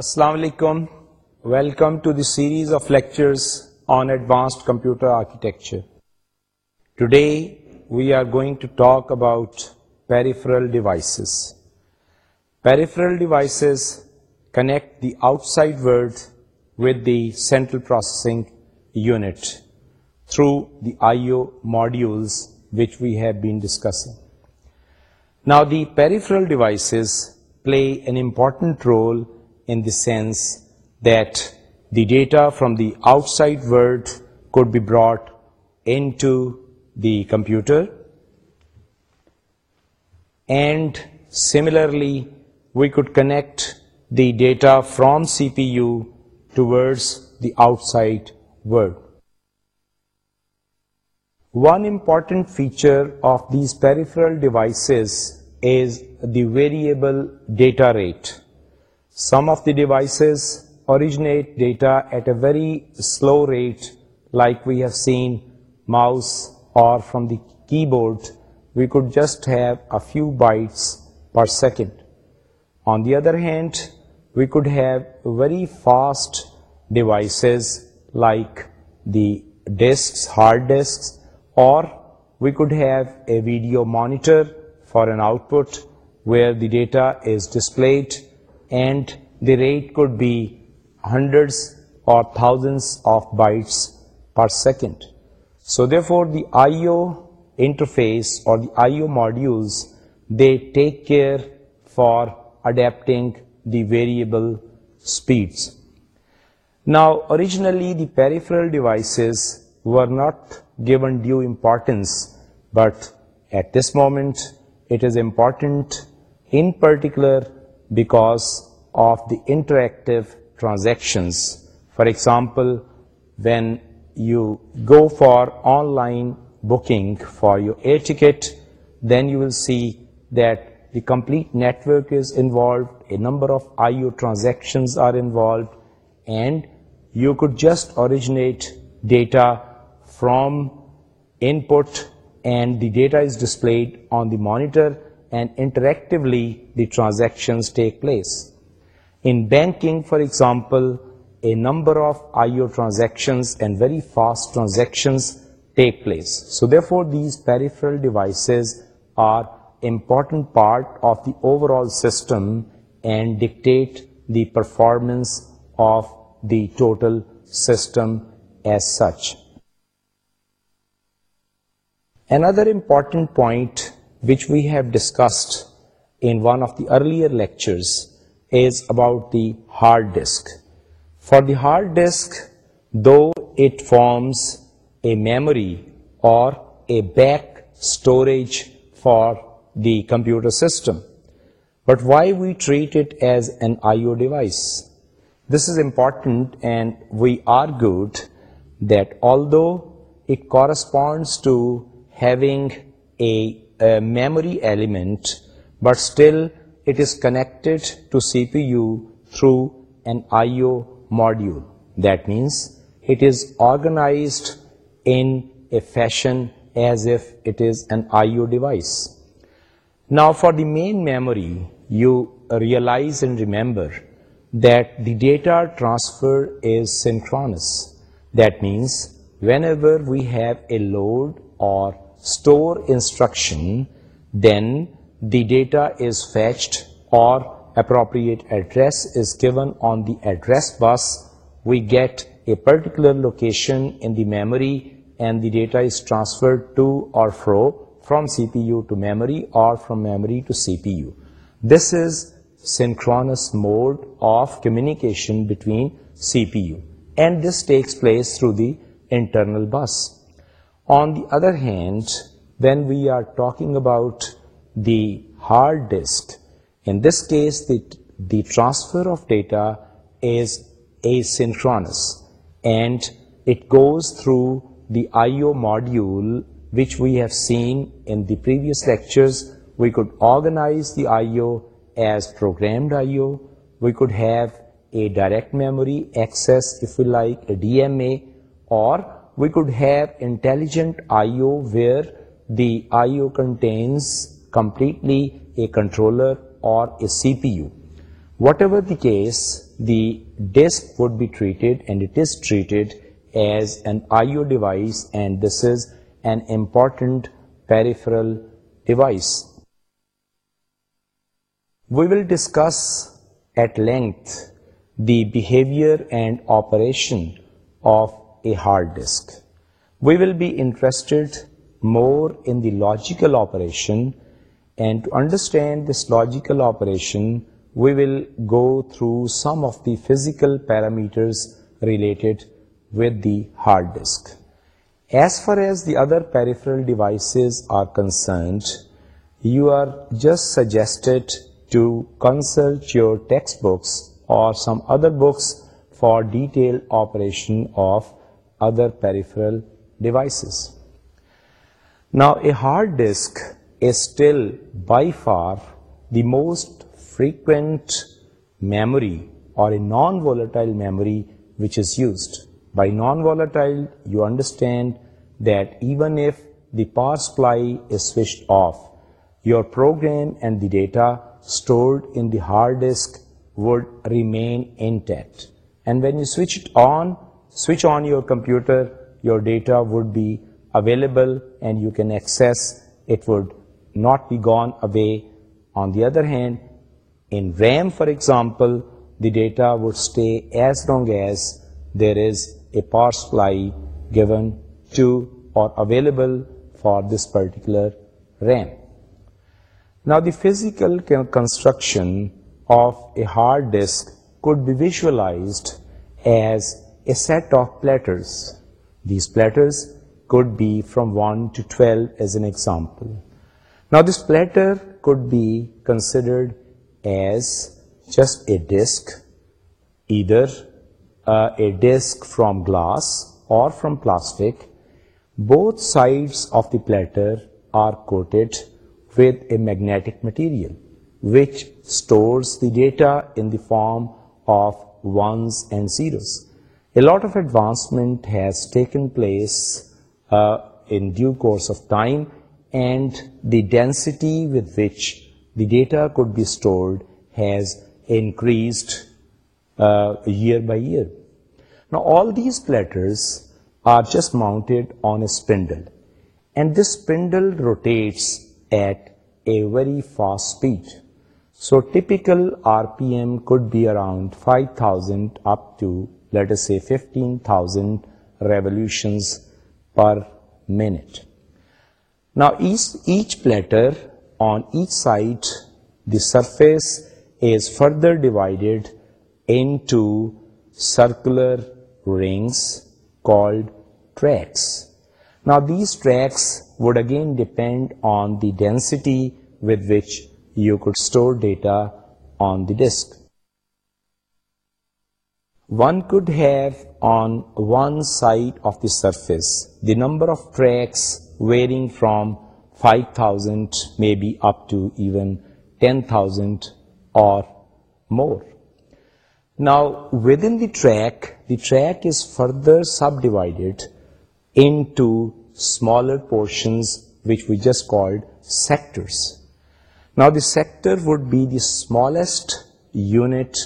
Assalamu alaikum. Welcome to the series of lectures on advanced computer architecture. Today we are going to talk about peripheral devices. Peripheral devices connect the outside world with the central processing unit through the I/O modules which we have been discussing. Now the peripheral devices play an important role in the sense that the data from the outside world could be brought into the computer, and similarly we could connect the data from CPU towards the outside world. One important feature of these peripheral devices is the variable data rate. Some of the devices originate data at a very slow rate, like we have seen mouse or from the keyboard. We could just have a few bytes per second. On the other hand, we could have very fast devices like the disks, hard disks, or we could have a video monitor for an output where the data is displayed and the rate could be hundreds or thousands of bytes per second. So therefore the I/O interface or the I/O modules, they take care for adapting the variable speeds. Now originally the peripheral devices were not given due importance, but at this moment it is important, in particular because of the interactive transactions. For example, when you go for online booking for your air ticket, then you will see that the complete network is involved, a number of IO transactions are involved, and you could just originate data from input and the data is displayed on the monitor and interactively the transactions take place. In banking, for example, a number of IO transactions and very fast transactions take place. So therefore, these peripheral devices are important part of the overall system and dictate the performance of the total system as such. Another important point which we have discussed in one of the earlier lectures, is about the hard disk. For the hard disk, though it forms a memory or a back storage for the computer system, but why we treat it as an I/O device? This is important, and we argued that although it corresponds to having a a memory element, but still it is connected to CPU through an I/O module. That means it is organized in a fashion as if it is an I/O device. Now for the main memory, you realize and remember that the data transfer is synchronous. That means whenever we have a load or store instruction, then the data is fetched or appropriate address is given on the address bus. We get a particular location in the memory and the data is transferred to or from CPU to memory or from memory to CPU. This is synchronous mode of communication between CPU, and this takes place through the internal bus. On the other hand, when we are talking about the hard disk, in this case, the transfer of data is asynchronous, and it goes through the I/O module, which we have seen in the previous lectures. We could organize the I/O as programmed I/O. We could have a direct memory access, if we like, a DMA, or we could have intelligent I/O where the I/O contains completely a controller or a CPU. Whatever the case, the disk would be treated, and it is treated as an I/O device, and this is an important peripheral device. We will discuss at length the behavior and operation of a hard disk. We will be interested more in the logical operation, and to understand this logical operation, we will go through some of the physical parameters related with the hard disk. As far as the other peripheral devices are concerned, you are just suggested to consult your textbooks or some other books for detailed operation of other peripheral devices. Now, a hard disk is still by far the most frequent memory or a non-volatile memory which is used. By non-volatile, you understand that even if the power supply is switched off, your program and the data stored in the hard disk would remain intact. And when you switch it on, Switch on your computer, your data would be available and you can access, it would not be gone away. On the other hand, in RAM, for example, the data would stay as long as there is a power supply given to or available for this particular RAM. Now, the physical construction of a hard disk could be visualized as a set of platters. These platters could be from 1 to 12 as an example. Now this platter could be considered as just a disc, either uh, a disc from glass or from plastic. Both sides of the platter are coated with a magnetic material which stores the data in the form of ones and zeros. A lot of advancement has taken place uh, in due course of time, and the density with which the data could be stored has increased uh, year by year. Now all these platters are just mounted on a spindle, and this spindle rotates at a very fast speed. So typical RPM could be around 5,000 up to let us say 15,000 revolutions per minute. Now each platter, on each side the surface is further divided into circular rings called tracks. Now these tracks would again depend on the density with which you could store data on the disk. One could have on one side of the surface the number of tracks varying from 5,000 maybe up to even 10,000 or more. Now within the track is further subdivided into smaller portions which we just called sectors. Now the sector would be the smallest unit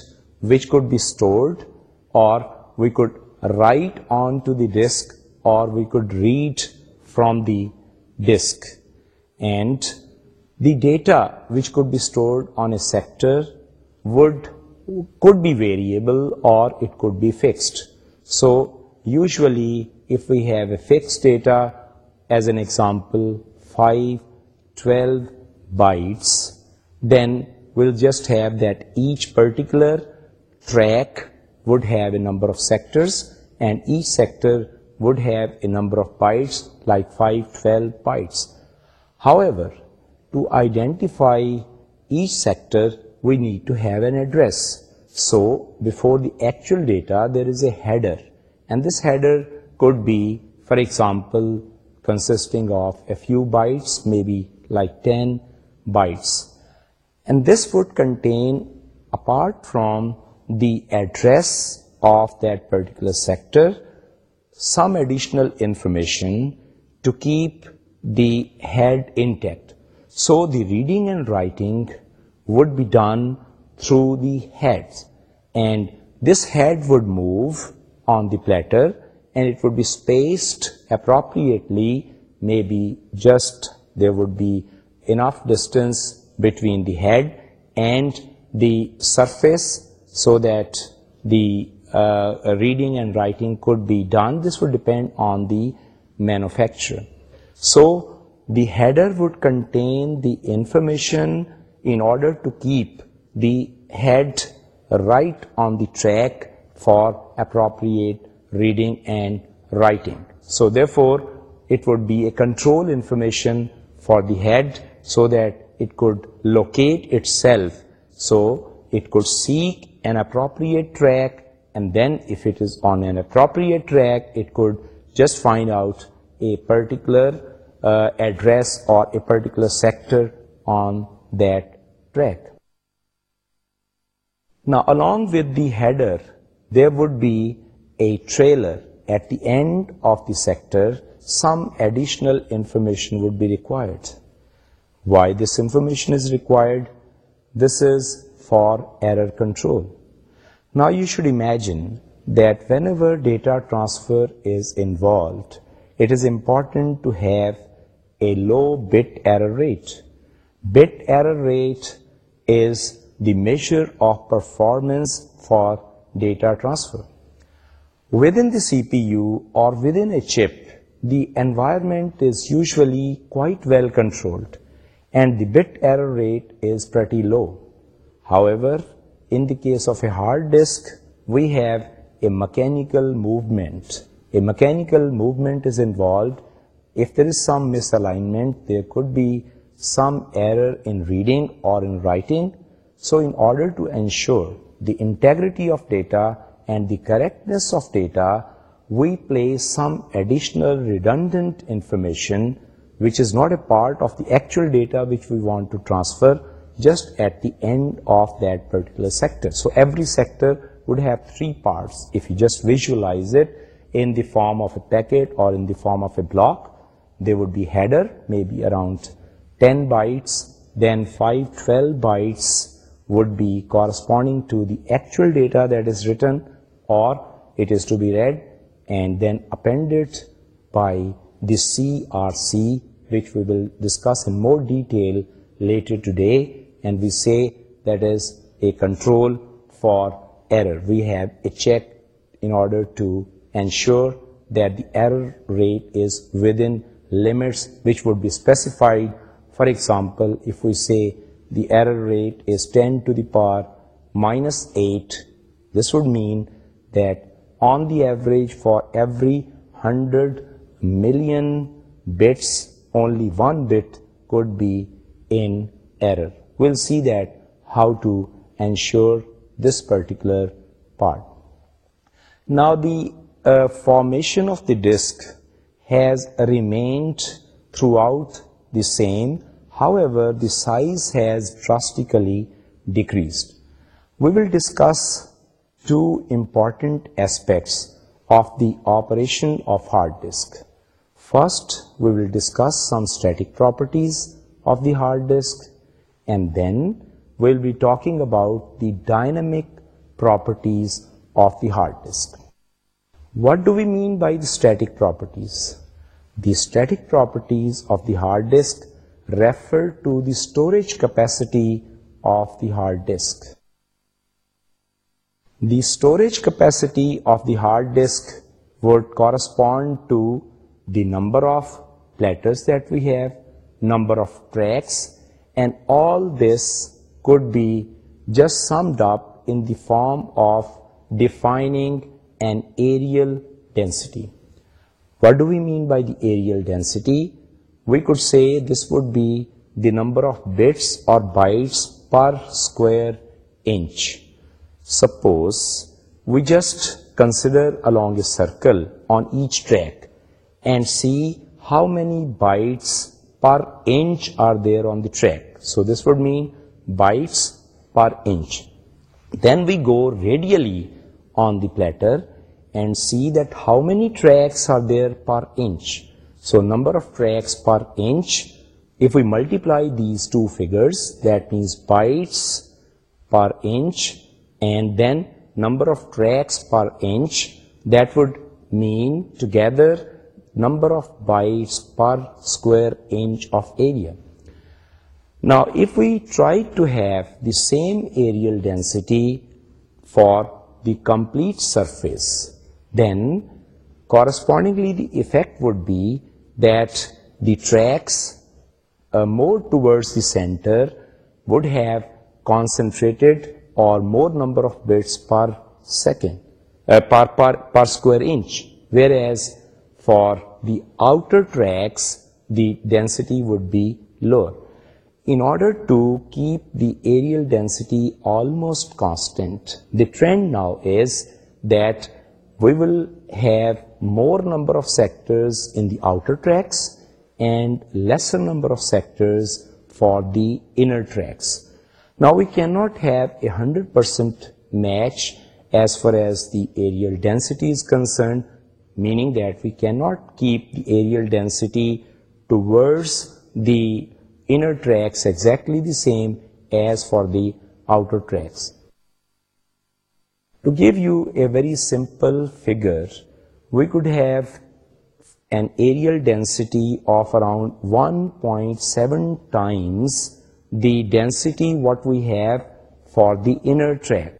which could be stored or we could write onto the disk, or we could read from the disk. And the data which could be stored on a sector could be variable or it could be fixed. So usually if we have a fixed data, as an example 5, 12 bytes, then we'll just have that each particular track would have a number of sectors, and each sector would have a number of bytes, like 5, 12 bytes. However, to identify each sector, we need to have an address. So, before the actual data, there is a header, and this header could be, for example, consisting of a few bytes, maybe like 10 bytes. And this would contain, apart from the address of that particular sector, some additional information to keep the head intact. So the reading and writing would be done through the heads, and this head would move on the platter and it would be spaced appropriately. Maybe just there would be enough distance between the head and the surface so that the uh, reading and writing could be done. This would depend on the manufacturer. So the header would contain the information in order to keep the head right on the track for appropriate reading and writing. So therefore, it would be a control information for the head so that it could locate itself, so it could seek an appropriate track, and then if it is on an appropriate track, it could just find out a particular uh, address or a particular sector on that track. Now, along with the header, there would be a trailer. At the end of the sector, some additional information would be required. Why this information is required? This is for error control. Now you should imagine that whenever data transfer is involved, it is important to have a low bit error rate. Bit error rate is the measure of performance for data transfer. Within the CPU or within a chip, the environment is usually quite well controlled and the bit error rate is pretty low. However, in the case of a hard disk, we have a mechanical movement. A mechanical movement is involved. If there is some misalignment, there could be some error in reading or in writing. So in order to ensure the integrity of data and the correctness of data, we place some additional redundant information which is not a part of the actual data which we want to transfer. Just at the end of that perform of a packet or would بیڈراڈ be corresponding data that is returns by the C R C we will discuss more detail and we say that is a control for error. We have a check in order to ensure that the error rate is within limits which would be specified. For example, if we say the error rate is 10 to the power minus 8, this would mean that on the average for every 100 million bits, only one bit could be in error. We'll see that how to ensure this particular part. Now the uh, formation of the disk has remained throughout the same. However, the size has drastically decreased. We will discuss two important aspects of the operation of hard disk. First, we will discuss some static properties of the hard disk, and then we'll be talking about the dynamic properties of the hard disk. What do we mean by the static properties? The static properties of the hard disk refer to the storage capacity of the hard disk. The storage capacity of the hard disk would correspond to the number of letters that we have, number of tracks and all this could be just summed up in the form of defining an areal density. What do we mean by the areal density? We could say this would be the number of bits or bytes per square inch. Suppose we just consider along a circle on each track and see how many bytes multiply these two figures per inch and then number of tracks per inch then together number of bytes per square inch of area. Now, if we try to have the same areal density for the complete surface, then correspondingly the effect would be that the tracks uh, more towards the center would have concentrated or more number of bits per second uh, per square inch, whereas for the outer tracts, the density would be lower. In order to keep the aerial density almost constant, the trend now is that we will have more number of sectors in the outer tracts and lesser number of sectors for the inner tracts. Now we cannot have a 100% match as far as the aerial density is concerned, meaning that we cannot keep the aerial density towards the inner tracks exactly the same as for the outer tracks. To give you a very simple figure, we could have an aerial density of around 1.7 times the density what we have for the inner track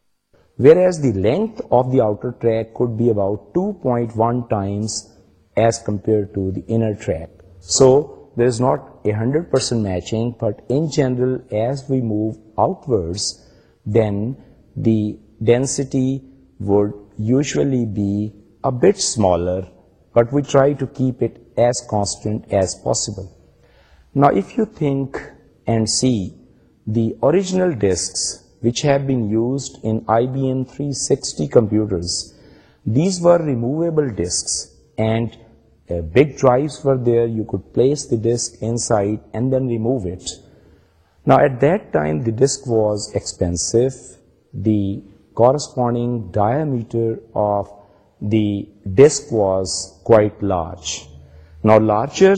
whereas the length of the outer track could be about 2.1 times as compared to the inner track. So there is not 100% matching, but in general, as we move outwards, then the density would usually be a bit smaller, but we try to keep it as constant as possible. Now if you think and see the original discs which have be used computers the corresponding diameter of disk was coverage نا larger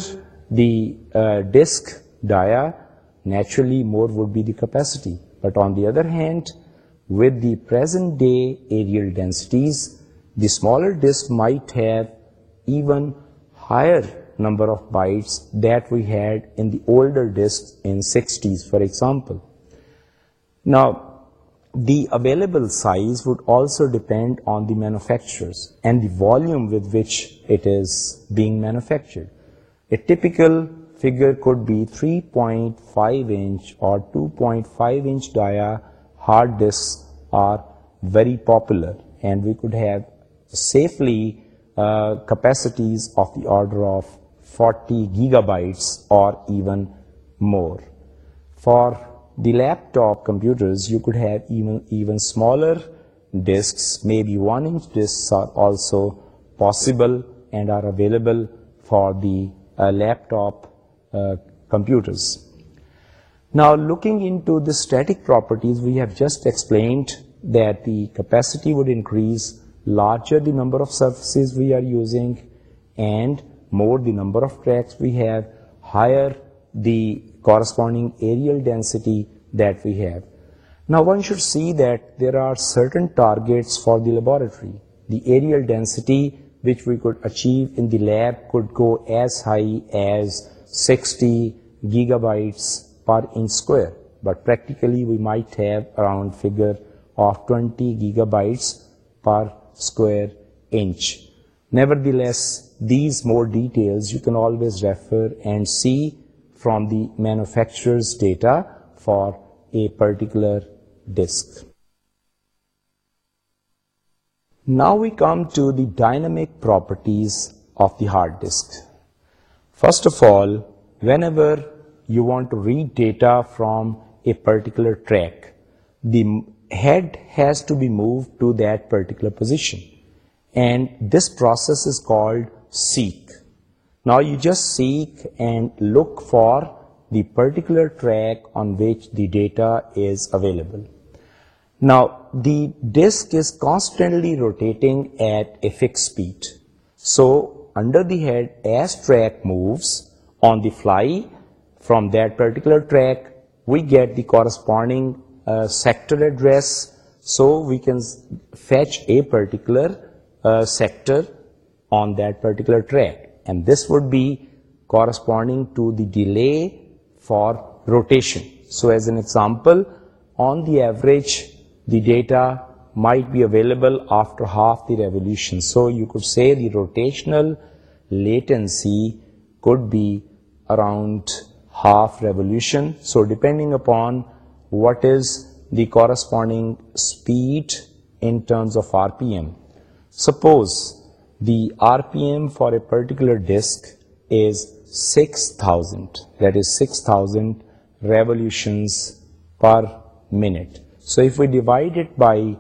disk dia naturally more would be the capacity but on the other hand with the per smaller higher number of its that we'd under diskettes for example نا the available size will also depend on the manufactured article figures or two point five hard disk drive have safely capacities of the order of forty giga bytes or even more for دیپاپ computer even smaller disks may be which disks possible and are available for laptop Uh, computers. Now, looking into the static properties, we have just explained that the capacity would increase larger the number of surfaces we are using, and more the number of tracks we have, higher the corresponding aerial density that we have. Now, one should see that there are certain targets for the laboratory. The aerial density which we could achieve in the lab could go as high as 60 gigabytes per inch square, but practically we might have around figure of 20 gigabytes per square inch. Nevertheless, these more details you can always refer and see from the manufacturer's data for a particular disk. Now we come to the dynamic properties of the hard disk. First of all, whenever you want to read data from a particular track, the head has to be moved to that particular position, and this process is called seek. Now you just seek and look for the particular track on which the data is available. Now the disk is constantly rotating at a fixed speed, so under the head as track moves on the fly. From that particular track, we get the corresponding uh, sector address. So we can fetch a particular uh, sector on that particular track, and this would be corresponding to the delay for rotation. So as an example, on the average, the data might be available after half the revolution. So you could say the rotational latency could be around half revolution. So depending upon what is the corresponding speed in terms of RPM. Suppose the RPM for a particular disk is 6,000, that is 6,000 revolutions per minute. So if we divide it by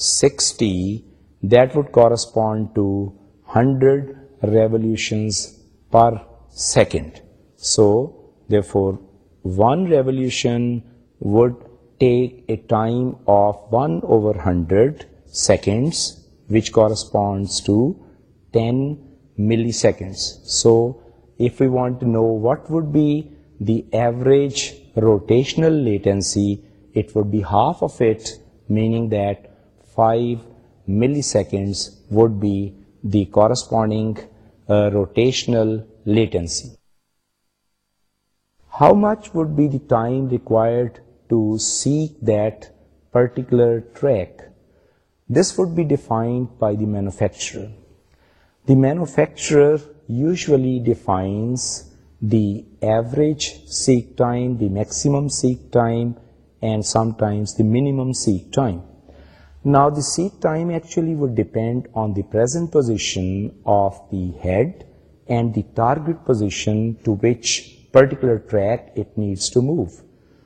60, that would correspond to 100 revolutions per second. So, therefore, one revolution would take a time of 1 over 100 seconds, which corresponds to 10 milliseconds. So, if we want to know what would be the average rotational latency, it would be half of it, meaning that 5 milliseconds would be the corresponding uh, rotational latency. How much would be the time required to seek that particular track? This would be defined by the manufacturer. The manufacturer usually defines the average seek time, the maximum seek time, and sometimes the minimum seek time. Now the seat time actually would depend on the present position of the head and the target position to which particular track it needs to move.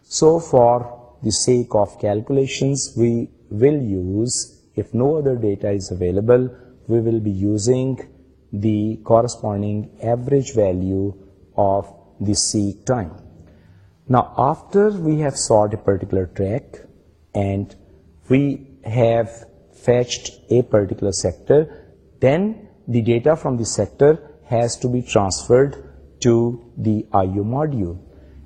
So for the sake of calculations, we will use, if no other data is available, we will be using the corresponding average value of the seat time. Now after we have sought a particular track and we have fetched a particular sector, then the data from the sector has to be transferred to the IO module,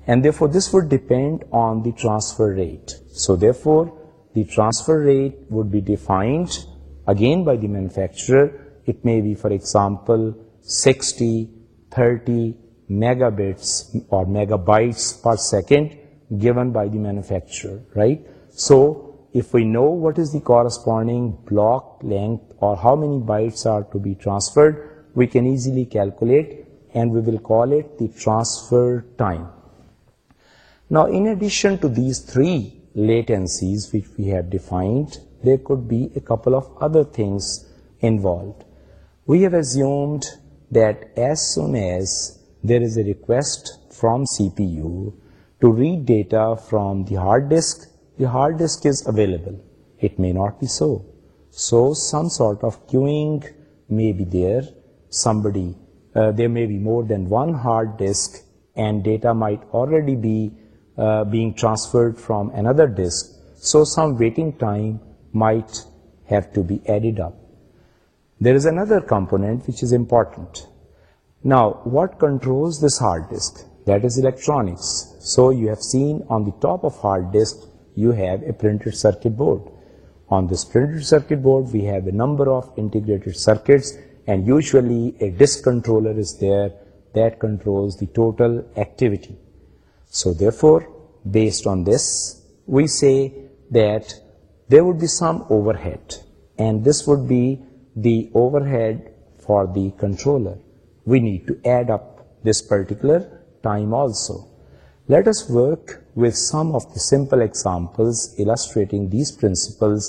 and therefore this would depend on the transfer rate. So therefore the transfer rate would be defined again by the manufacturer. It may be, for example, 60, 30 megabits or megabytes per second given by the manufacturer, right? So if we know what is the corresponding block length or how many bytes are to be transferred, we can easily calculate, and we will call it the transfer time. Now, in addition to these three latencies which we have defined, there could be a couple of other things involved. We have assumed that as soon as there is a request from CPU to read data from the hard disk, the hard disk is available. It may not be so. So some sort of queuing may be there. Uh, there may be more than one hard disk, and data might already be uh, being transferred from another disk. So some waiting time might have to be added up. There is another component which is important. Now, what controls this hard disk? That is electronics. So you have seen on the top of hard disk so therefore based on this we see that the would be some overhead and this we the overhead for the controller we need to add up this particular time also Let us work with some of the simple examples illustrating these principles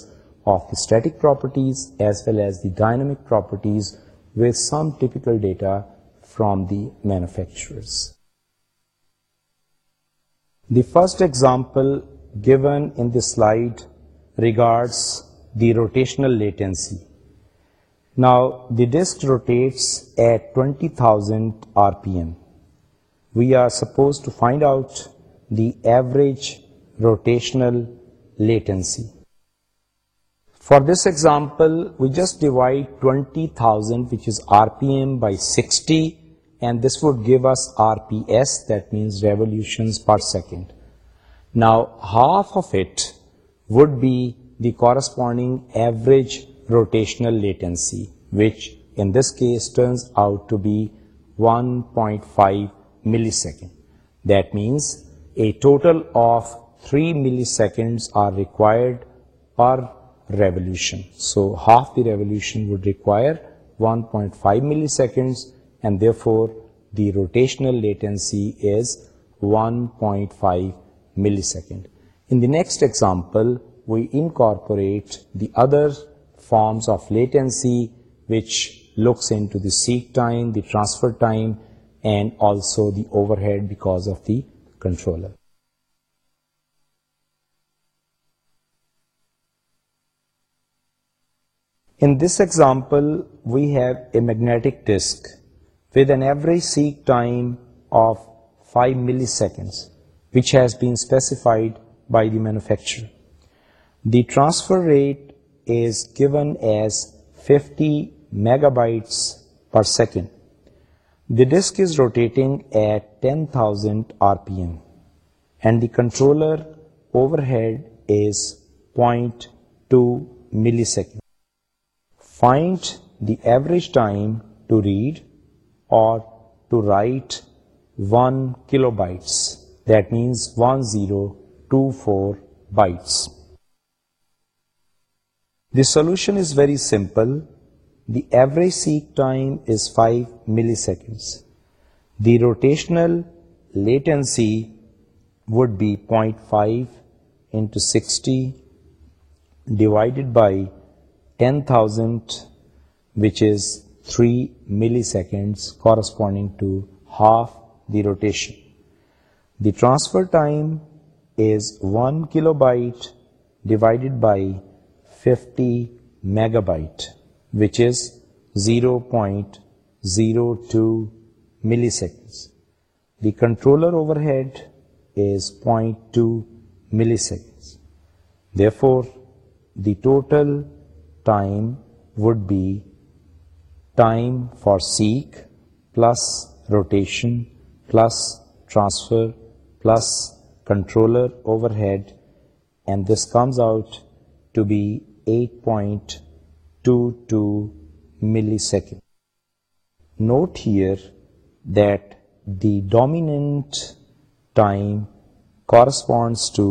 of the static properties as well as the dynamic properties with some typical data from the manufacturers. The first example given in this slide regards the rotational latency. Now, the disk rotates at 20,000 RPM we are supposed to find out the average rotational latency. For this example, we just divide 20,000, which is RPM, by 60, and this would give us RPS, that means revolutions per second. Now, half of it would be the corresponding average rotational latency, which in this case turns out to be 1.5 millisecond. That means a total of 3 milliseconds are required per revolution. So half the revolution would require 1.5 milliseconds, and therefore the rotational latency is 1.5 millisecond. In the next example, we incorporate the other forms of latency which looks into the seek time, the transfer time, and also the overhead because of the controller. In this example, we have a magnetic disk with an average seek time of 5 milliseconds, which has been specified by the manufacturer. The transfer rate is given as 50 megabytes per second. The disk is rotating at 10,000 RPM and the controller overhead is 0.2 milliseconds. Find the average time to read or to write 1 kilobytes, that means 1024 bytes. The solution is very simple. The average seek time is 5 milliseconds. The rotational latency would be 0.5 into 60 divided by 10,000, which is 3 milliseconds, corresponding to half the rotation. The transfer time is 1 kilobyte divided by 50 megabyte which is 0.02 milliseconds. The controller overhead is 0.2 milliseconds. Therefore, the total time would be time for seek plus rotation plus transfer plus controller overhead, and this comes out to be 8.2 22 milliseconds. Note here that the dominant time corresponds to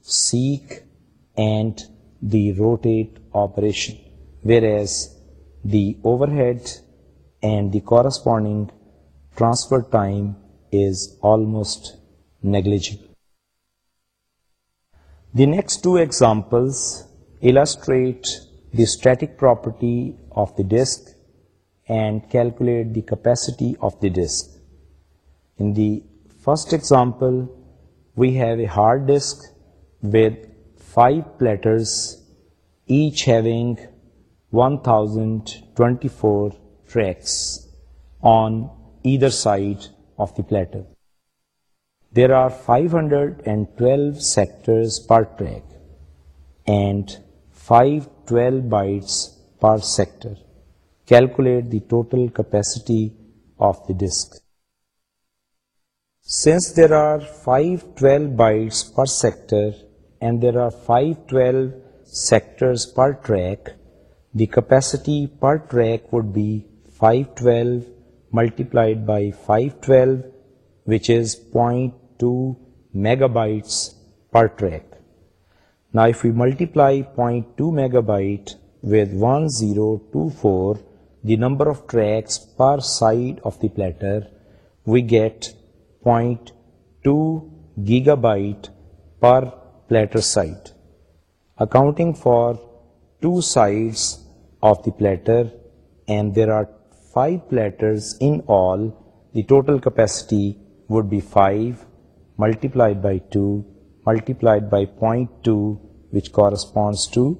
seek and the rotate operation, whereas the overhead and the corresponding transfer time is almost negligible. The next two examples illustrate the static property of the disk and calculate the capacity of the disk. In the first example, we have a hard disk with 5 platters, each having 1024 tracks on either side of the platter. There are 512 sectors per track, and 512 bytes per sector. Calculate the total capacity of the disk. Since there are 512 bytes per sector and there are 512 sectors per track, the capacity per track would be 512 multiplied by 512, which is 0.2 megabytes per track. Now if we multiply 0.2 megabyte with 1024, the number of tracks per side of the platter, we get 0.2 gigabyte per platter side. Accounting for two sides of the platter, and there are 5 platters in all, the total capacity would be 5 multiplied by 2 multiplied by 0.2, which corresponds to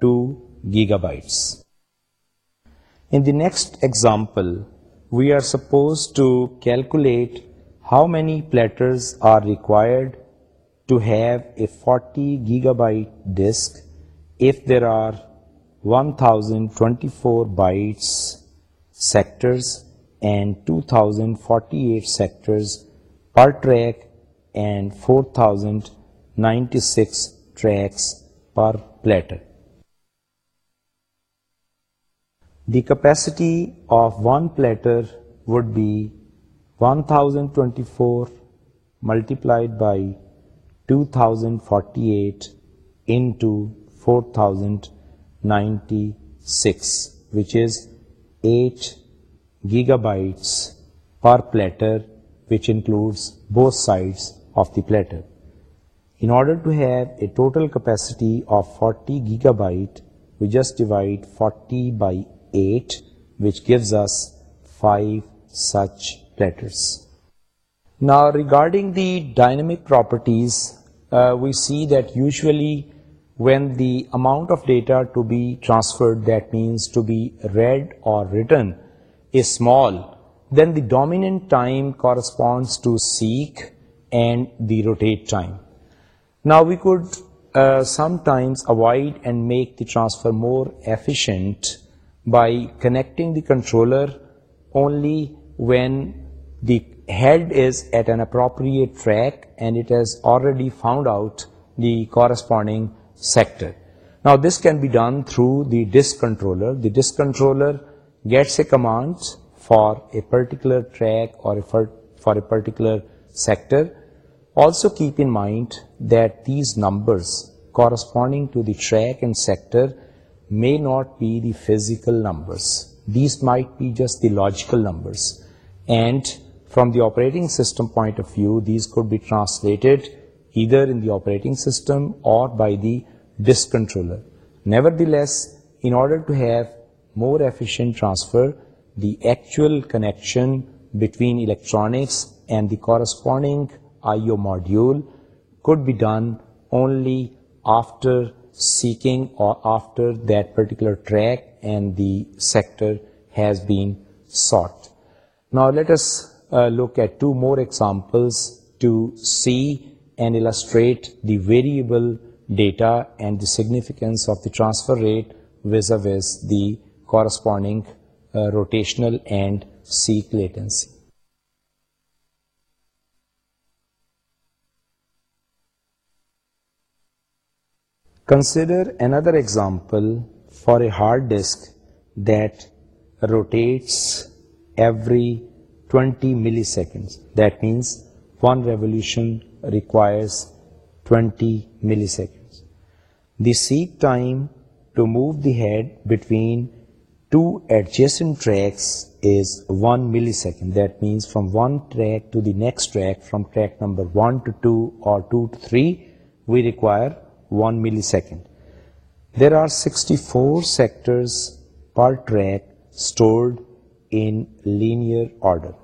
2 gigabytes. In the next example, we are supposed to calculate how many platters are required to have a 40 gigabyte disk if there are 1024 bytes sectors and 2048 sectors per track and 4000 96 tracks per platter. The capacity of one platter would be 1024 multiplied by 2048 into 4096, which is 8 gigabytes per platter, which includes both sides of the platter. In order to have a total capacity of 40 gigabyte, we just divide 40 by 8, which gives us 5 such platters. Now, regarding the dynamic properties, uh, we see that usually when the amount of data to be transferred, that means to be read or written, is small, then the dominant time corresponds to seek and the rotate time. Now we could uh, sometimes avoid and make the transfer more efficient by connecting the controller only when the head is at an appropriate track and it has already found out the corresponding sector. Now this can be done through the disk controller. The disk controller gets a command for a particular track or for a particular sector, also keep in mind that these numbers corresponding to the track and sector may not be the physical numbers. These might be just the logical numbers, and from the operating system point of view, these could be translated either in the operating system or by the disk controller. Nevertheless, in order to have more efficient transfer, the actual connection between electronics and the corresponding IO module could be done only after seeking or after that particular track and the sector has been sought. Now let us uh, look at two more examples to see and illustrate the variable data and the significance of the transfer rate vis-a-vis the corresponding uh, rotational and seek latency. Consider another example for a hard disk that rotates every 20 milliseconds. That means one revolution requires 20 milliseconds. The seek time to move the head between two adjacent tracks is 1 millisecond. That means from one track to the next track, from track number 1 to 2 or 2 to 3, we require 1 millisecond. There are 64 sectors per track stored in linear order.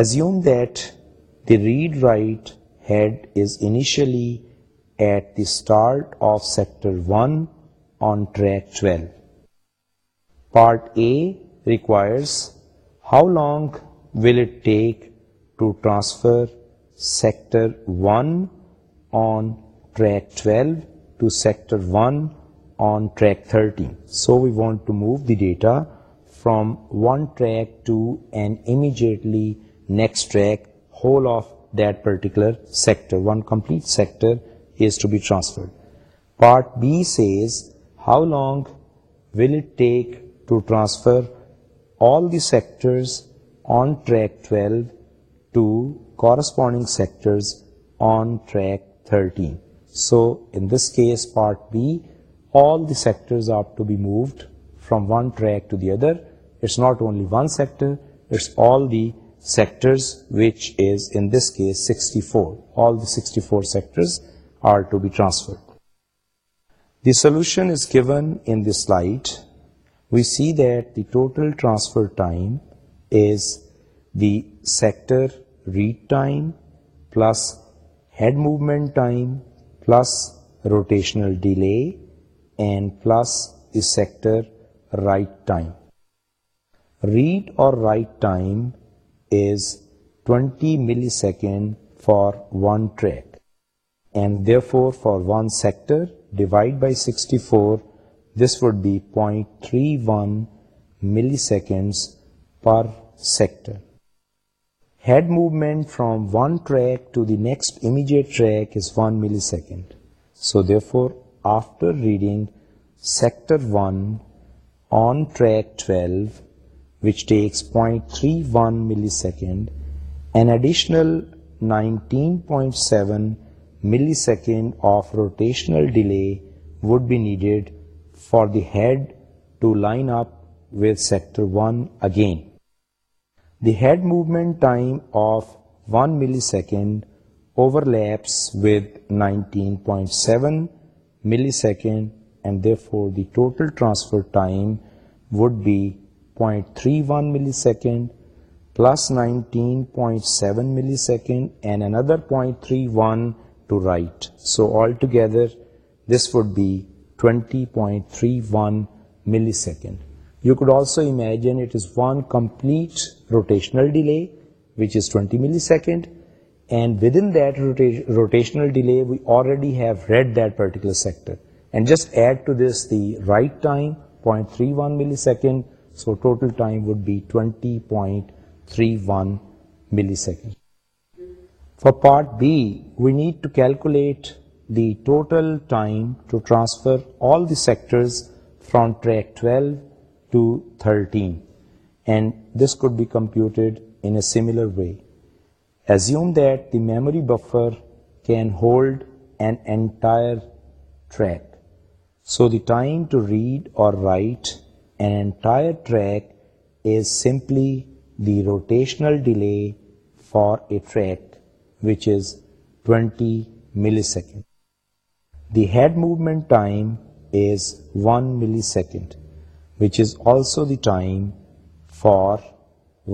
Assume that the read-write head is initially at the start of sector 1 on track 12. Part A requires how long will it take to transfer sector 1 on track 12 to sector 1 on track 13. So we want to move the data from one track to an immediately next track. Whole of that particular sector, one complete sector, is to be transferred. Part B says how long will it take to transfer all the sectors on track 12 to corresponding sectors on track 13. So in this case, part B, all the sectors are to be moved from one track to the other. It's not only one sector, it's all the sectors, which is in this case 64. All the 64 sectors are to be transferred. The solution is given in this slide. We see that the total transfer time is the sector read time plus head movement time plus rotational delay and plus effector write time. Read or write time is 20 milliseconds for one track, and therefore for one sector divide by 64, this would be 0.31 milliseconds per sector. Head movement from one track to the next immediate track is 1 millisecond. So therefore, after reading sector 1 on track 12, which takes 0.31 millisecond, an additional 19.7 millisecond of rotational delay would be needed for the head to line up with sector 1 again. The head movement time of 1 millisecond overlaps with 19.7 millisecond, and therefore the total transfer time would be 0.31 millisecond plus 19.7 millisecond and another 0.31 to right. So altogether this would be 20.31 millisecond. You could also imagine it is one complete rotational delay which is twenty millisecond and with in that rotational delay we already proceed to calculate the total time to transfer all the sectors from track twelve to thirteen and this could be computed in a similar way. Assume that the memory buffer can hold an entire track. So the time to read or write an entire track is simply the rotational delay for a track, which is 20 milliseconds. The head movement time is 1 millisecond, which is also the time for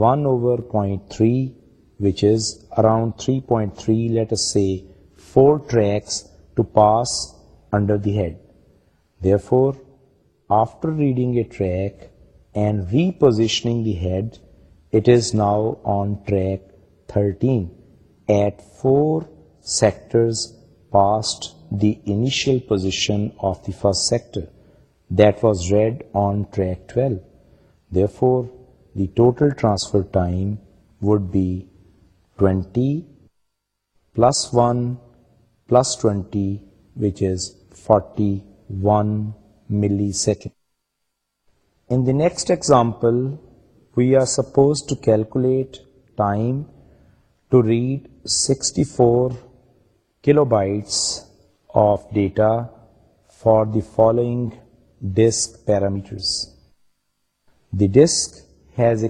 1 over 0.3, which is around 3.3, let us say 4 tracks to pass under the head. Therefore, after reading a track and repositioning the head, it is now on track 13 at 4 sectors past the initial position of the first sector that was read on track 12. Therefore, the total transfer time would be 20 plus 1 plus 20, which is 41 milliseconds. In the next example, we are supposed to calculate time to read 64 kilobytes of data for the following disk parameters. The disk there's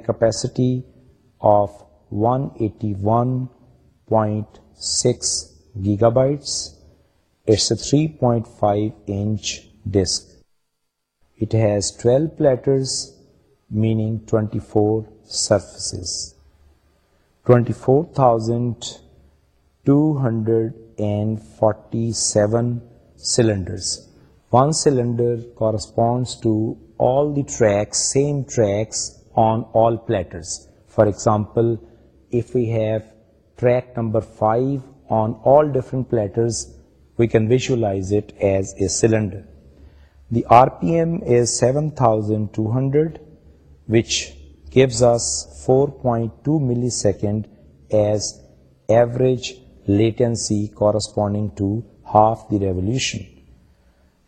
twelve platters meaning twenty four surfaces twenty four thousand two hundred and forty seven cylinders one cylinder corresponds to all the track same tracks on all platters. For example, if we have track number 5 on all different platters, we can visualize it as a cylinder. The RPM is 7,200, which gives us 4.2 millisecond as average latency corresponding to half the revolution.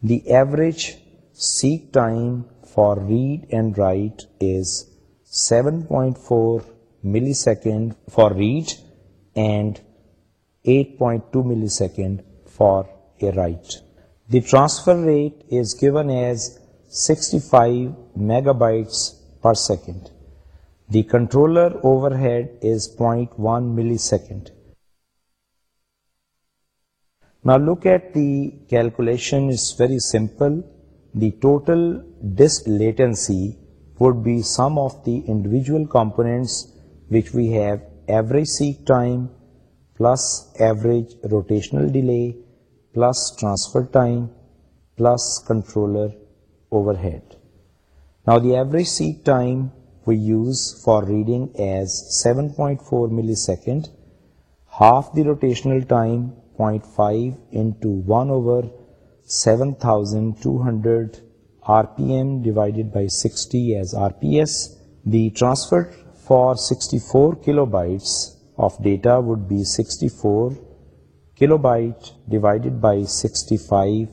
The average seek time for read and write is 7.4 millisecond for read and 8.2 millisecond for a write. The transfer rate is given as 65 megabytes per second. The controller overhead is 0.1 millisecond. Now look at the calculation. It's very simple. The total disk latency would be sum of the individual components which we have average seek time plus average rotational delay plus transfer time plus controller overhead. Now the average seek time we use for reading as 7.4 milliseconds, half the rotational time 0.5 into 1 over 7,200 RPM divided by 60 as RPS. The transfer for 64 kilobytes of data would be 64 kilobyte divided by 65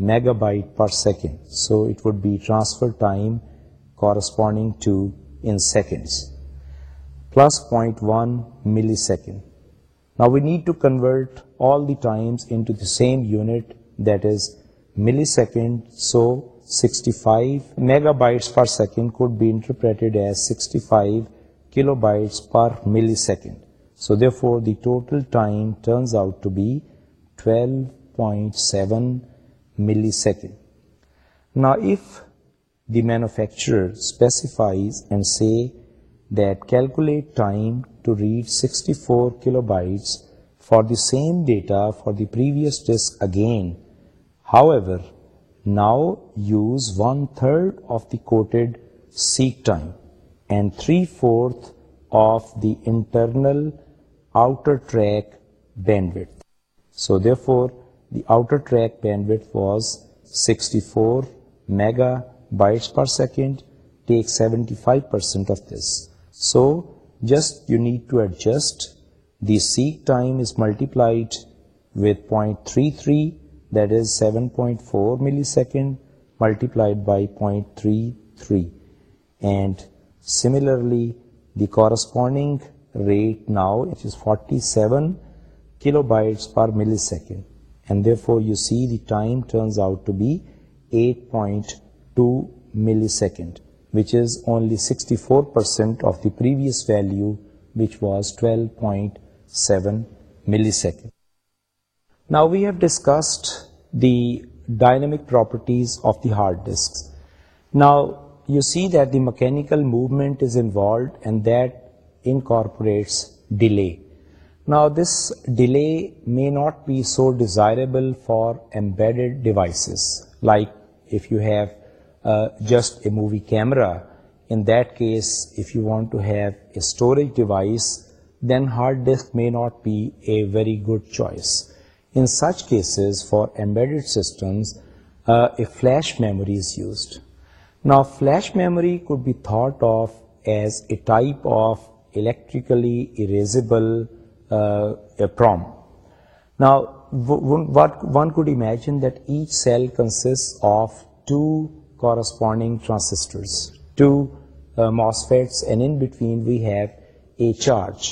megabyte per second. So it would be transfer time corresponding to in seconds, plus 0.1 millisecond. Now we need to convert all the times into the same unit, that is millisecond. So 65 megabytes per second could be interpreted as 65 kilobytes per millisecond. So therefore the total time turns out to be 12.7 millisecond. Now if the manufacturer specifies and say that calculate time to read 64 kilobytes for the same data for the previous disk again, however now use 1/3 of the quoted seek time and 3/4 of the internal outer track bandwidth. So therefore, the outer track bandwidth was 64 megabytes per second. Take 75% of this. So just you need to adjust. The seek time is multiplied with 0.33 that is 7.4 millisecond multiplied by 0.33, and similarly the corresponding rate now, which is 47 kilobytes per millisecond, and therefore you see the time turns out to be 8.2 millisecond, which is only 64% of the previous value, which was 12.7 millisecond. Now we have discussed the dynamic properties of the hard disks. Now you see that the mechanical movement is involved and that incorporates delay. Now this delay may not be so desirable for embedded devices, like if you have uh, just a movie camera. In that case, if you want to have a storage device, then hard disk may not be a very good choice. In such cases, for embedded systems, uh, a flash memory is used. Now, flash memory could be thought of as a type of electrically erasable uh, PROM. Now, what one could imagine that each cell consists of two corresponding transistors, two uh, MOSFETs, and in between we have a charge.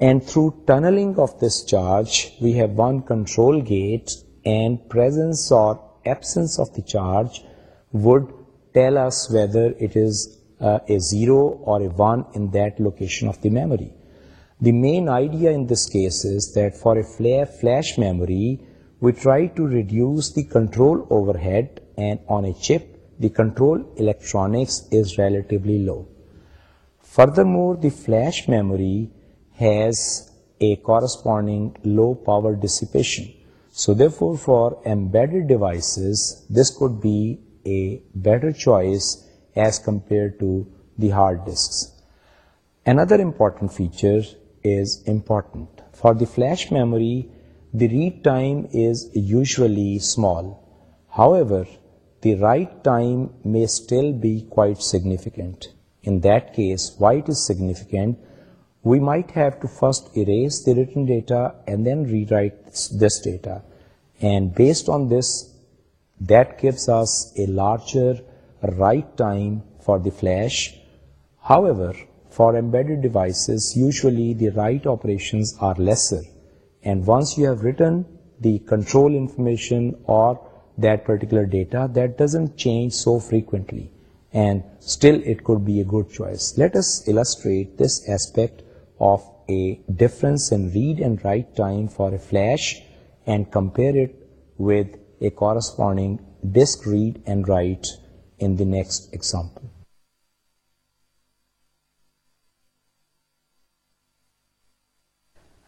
And through tunneling of this charge, we have one control gate, and presence or absence of the charge would tell us whether it is uh, a 0 or a 1 in that location of the memory. The main idea in this case is that for a flash memory, we try to reduce the control overhead, and on a chip, the control electronics is relatively low. Furthermore, the flash memory has a corresponding low power dissipation. So therefore, for embedded devices, this could be a better choice as compared to the hard disks. Another important feature is important. For the flash memory, the read time is usually small. However, the write time may still be quite significant. In that case, why it is significant? we might have to first erase the written data and then rewrite this data. And based on this, that gives us a larger write time for the flash. However, for embedded devices, usually the write operations are lesser. And once you have written the control information or that particular data, that doesn't change so frequently. And still it could be a good choice. Let us illustrate this aspect of a difference in read and write time for a flash and compare it with a corresponding disk read and write in the next example.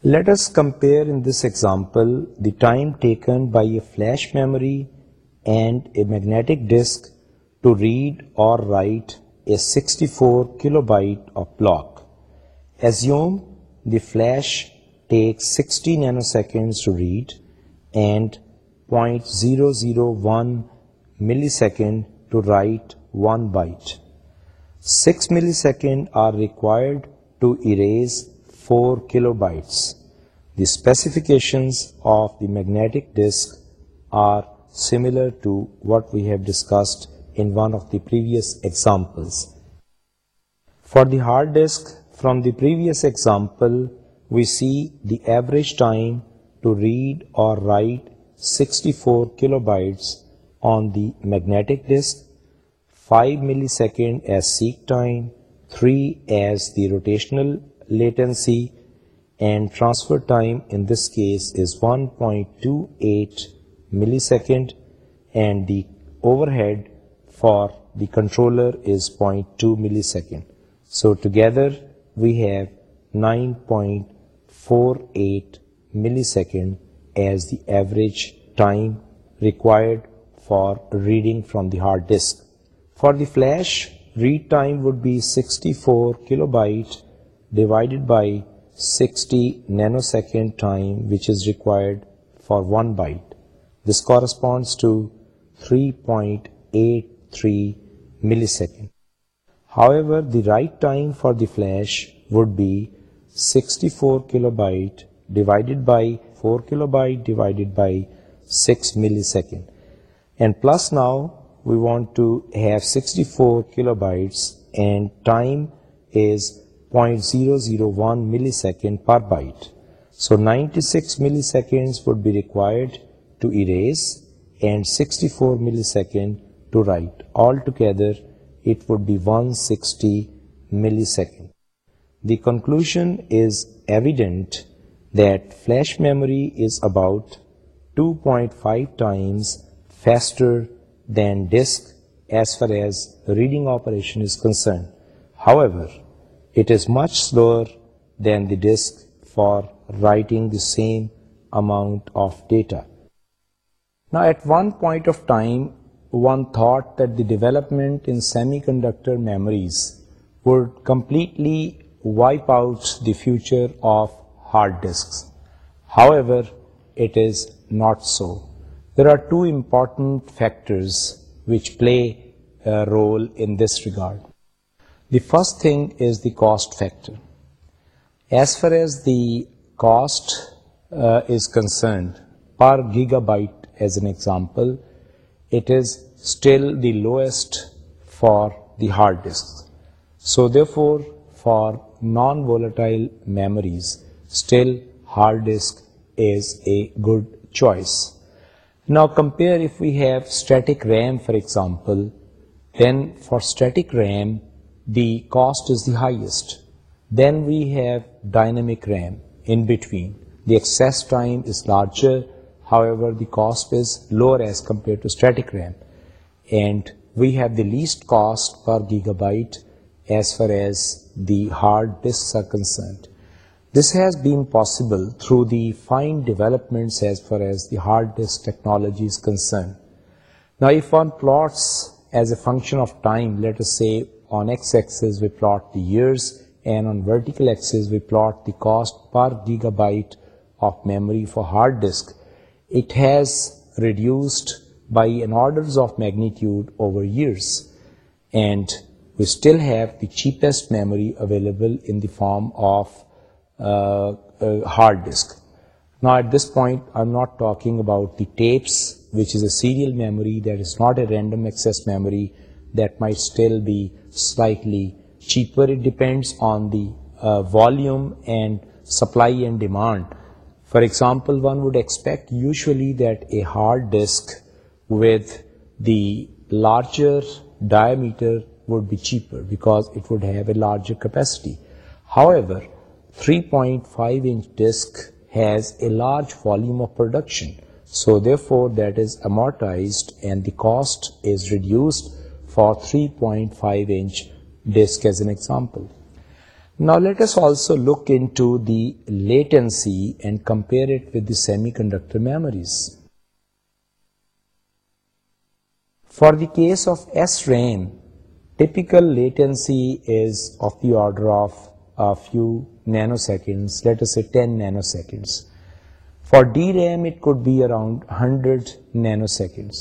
Let us compare in this example the time taken by a flash memory and a magnetic disk to read or write a 64 kilobyte of block. Flash take sixty zero zero one second to write six millisecond are required to erase four kilo bytes the specifications of the magnetic disk are similar to what we've discussed example for the hard disk From the previous example, we see the average time to read or write 64 kilobytes on the magnetic disk, 5 milliseconds as seek time, 3 as the rotational latency, and transfer time in this case is 1.28 millisecond, and the overhead for the controller is 0.2 millisecond. So together we have 9.48 milliseconds as the average time required for reading from the hard disk. For the flash, read time would be 64 kilobyte divided by 60 nanosecond time, which is required for 1 byte. This corresponds to 3.83 milliseconds. However, the right time for the flash would be 64 kilobyte divided by 4 kilobyte divided by 6 millisecond. And plus now we want to have 64 kilobytes and time is 0.001 millisecond per byte. So 96 milliseconds would be required to erase and 64 milliseconds to write. Altogether it would be 160 milliseconds. The conclusion is evident that flash memory is about 2.5 times faster than disk as far as reading operation is concerned. However, it is much slower than the disk for writing the same amount of data. Now, at one point of time, one thought that the development in semiconductor memories would completely wipe out the future of hard disks. However, it is not so. There are two important factors which play a role in this regard. The first thing is the cost factor. As far as the cost uh, is concerned, per gigabyte as an example, it is still the lowest for the hard disks. So therefore, for non-volatile memories, still hard disk is a good choice. Now compare if we have static RAM, for example, then for static RAM, the cost is the highest. Then we have dynamic RAM in between. The access time is larger However, the cost is lower as compared to static RAM, and we have the least cost per gigabyte as far as the hard disks are concerned. This has been possible through the fine developments as far as the hard disk technology is concerned. Now, if one plots as a function of time, let us say on x-axis we plot the years, and on vertical axis we plot the cost per gigabyte of memory for hard disk it has reduced by an orders of magnitude over years, and we still have the cheapest memory available in the form of uh, hard disk. Now at this point I'm not talking about the tapes, which is a serial memory that is not a random access memory, that might still be slightly cheaper. It depends on the uh, volume and supply and demand for example, one would expect usually that a hard disk with the larger diameter would be cheaper because it would have a larger capacity. However, 3.5 inch disk has a large volume of production, so therefore that is amortized and the cost is reduced for 3.5 inch disk as an example. ن let's also look into latency and compare the memories for the S RAM typically seconds for D RAM it could be around hundred nanoseconds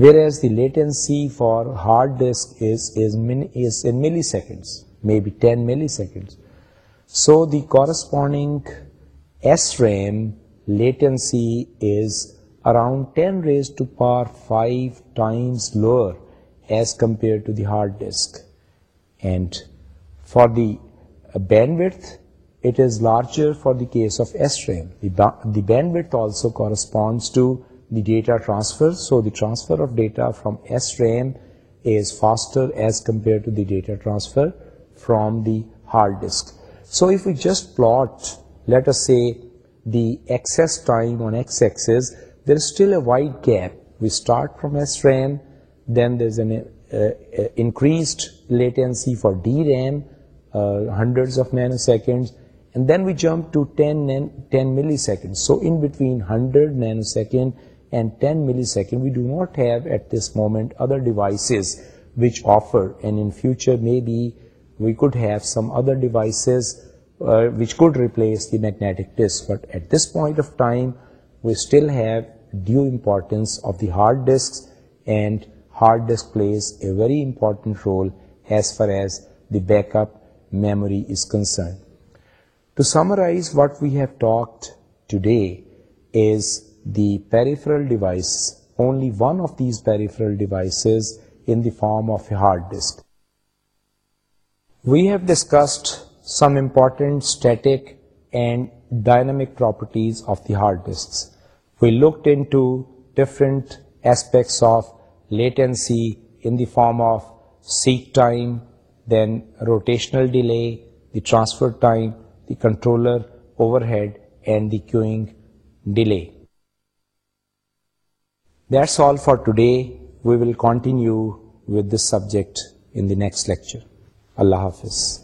whereas latency for hard disk seconds may be ten millisecond so the corresponding S RAM latencies compare to the hard disk for the band it is larger for the S RAM corresponds to the data transfer so the transfer of data from S RAM is faster as compare data transfer from the hard disk. So if we just plot, let us say, the access time on x-axis, there is still a wide gap. We start from SRAM, then there's an uh, uh, increased latency for DRAM, uh, hundreds of nanoseconds, and then we jump to 10 milliseconds. So in between 100 nanosecond and 10 millisecond, we do not have at this moment other devices which offer, and in future maybe we could have some other devices uh, which could replace the magnetic disk, but at this point of time we still have due importance of the hard disks, and hard disk plays a very important role as far as the backup memory is concerned. To summarize, what we have talked today is the peripheral device, only one of these peripheral devices in the form of a hard disk. We have discussed some important static and dynamic properties of the hard disks. We looked into different aspects of latency in the form of seek time, then rotational delay, the transfer time, the controller overhead, and the queuing delay. That's all for today. We will continue with this subject in the next lecture. Allah حافظ